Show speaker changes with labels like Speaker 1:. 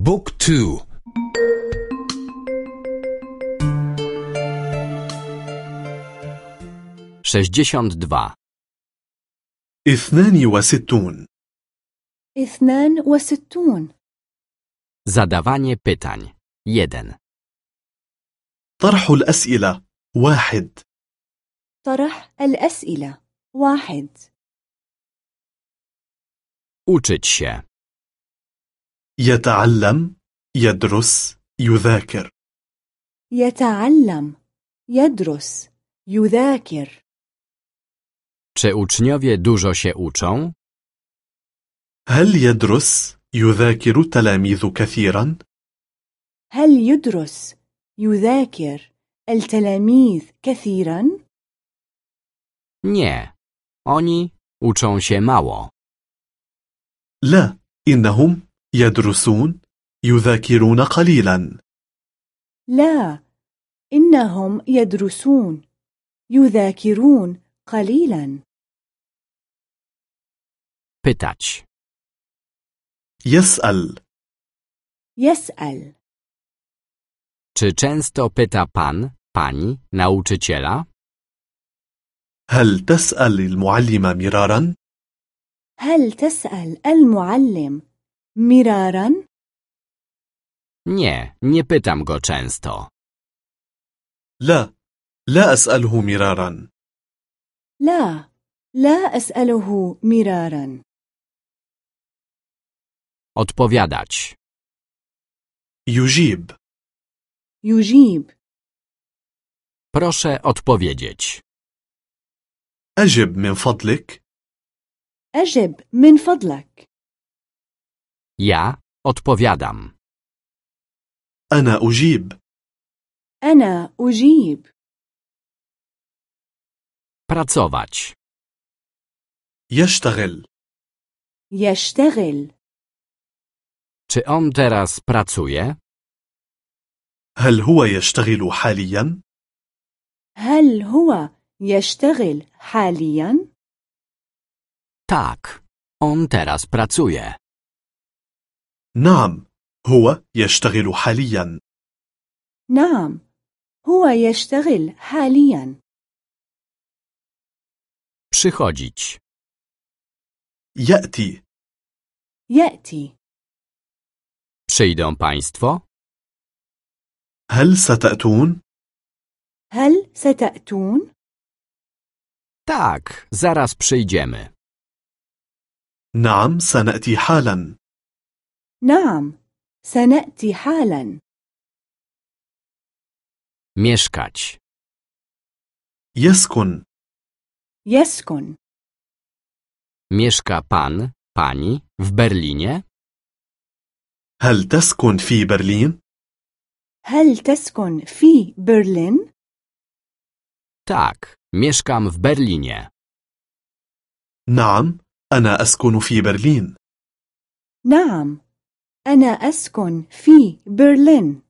Speaker 1: بوك تو
Speaker 2: sześćdziesiąt dwa
Speaker 3: اثنان وستون
Speaker 4: اثنان وستون
Speaker 2: Zadawanie pytań. jeden
Speaker 3: طرح الأسئلة واحد
Speaker 4: طرح الأسئلة واحد
Speaker 2: Uczyć się.
Speaker 3: يتعلم يدرس يذاكر
Speaker 4: يتعلم يدرس يذاكر
Speaker 2: Czy uczniowie dużo się uczą?
Speaker 3: هل يدرس يذاكر التلاميذ كثيرا؟
Speaker 4: هل يدرس يذاكر التلاميذ كثيرا؟
Speaker 2: Nie. Oni uczą się mało.
Speaker 3: لا إنهم يدرسون يذاكرون قليلا
Speaker 4: لا إنهم يدرسون يذاكرون قليلا
Speaker 2: Pytać.
Speaker 3: يسأل
Speaker 4: يسأل
Speaker 2: Czy często pyta pan, pani, nauczyciela?
Speaker 3: هل تسأل المعلم مرارا؟
Speaker 4: هل تسأل المعلم مرارا؟
Speaker 2: Nie, nie pytam go często.
Speaker 3: لا لا أسأله مرارا
Speaker 4: لا لا أسأله مرارا
Speaker 2: Odpowiadać.
Speaker 3: يجيب
Speaker 4: يجيب
Speaker 2: Proszę odpowiedzieć.
Speaker 3: أجب من فضلك
Speaker 4: أجب من فضلك
Speaker 2: Ja odpowiadam.
Speaker 3: أنا أجيب
Speaker 4: أنا أجيب
Speaker 2: Pracować.
Speaker 3: يشتغل
Speaker 4: يشتغل
Speaker 2: Czy on teraz pracuje?
Speaker 3: هل هو يشتغل حاليا؟
Speaker 4: هل هو يشتغل حاليا؟
Speaker 2: Tak, on teraz pracuje.
Speaker 3: نعم هو يشتغل حاليا
Speaker 4: نعم هو يشتغل حاليا
Speaker 2: Przychodzić.
Speaker 3: يأتي
Speaker 4: يأتي
Speaker 2: Przyjdą państwo?
Speaker 3: هل ستأتون؟
Speaker 4: هل ستأتون؟
Speaker 2: Tak, zaraz przyjdziemy.
Speaker 3: نعم سنأتي حالا
Speaker 4: نعم سنأتي حالا
Speaker 2: Mieszkać.
Speaker 3: يسكن
Speaker 4: يسكن
Speaker 2: Mieszka pan, pani w Berlinie?
Speaker 3: هل تسكن في برلين؟
Speaker 4: هل تسكن في برلين؟
Speaker 2: Tak, mieszkam w Berlinie.
Speaker 3: نعم أنا أسكن في برلين
Speaker 4: نعم أنا أسكن في برلين.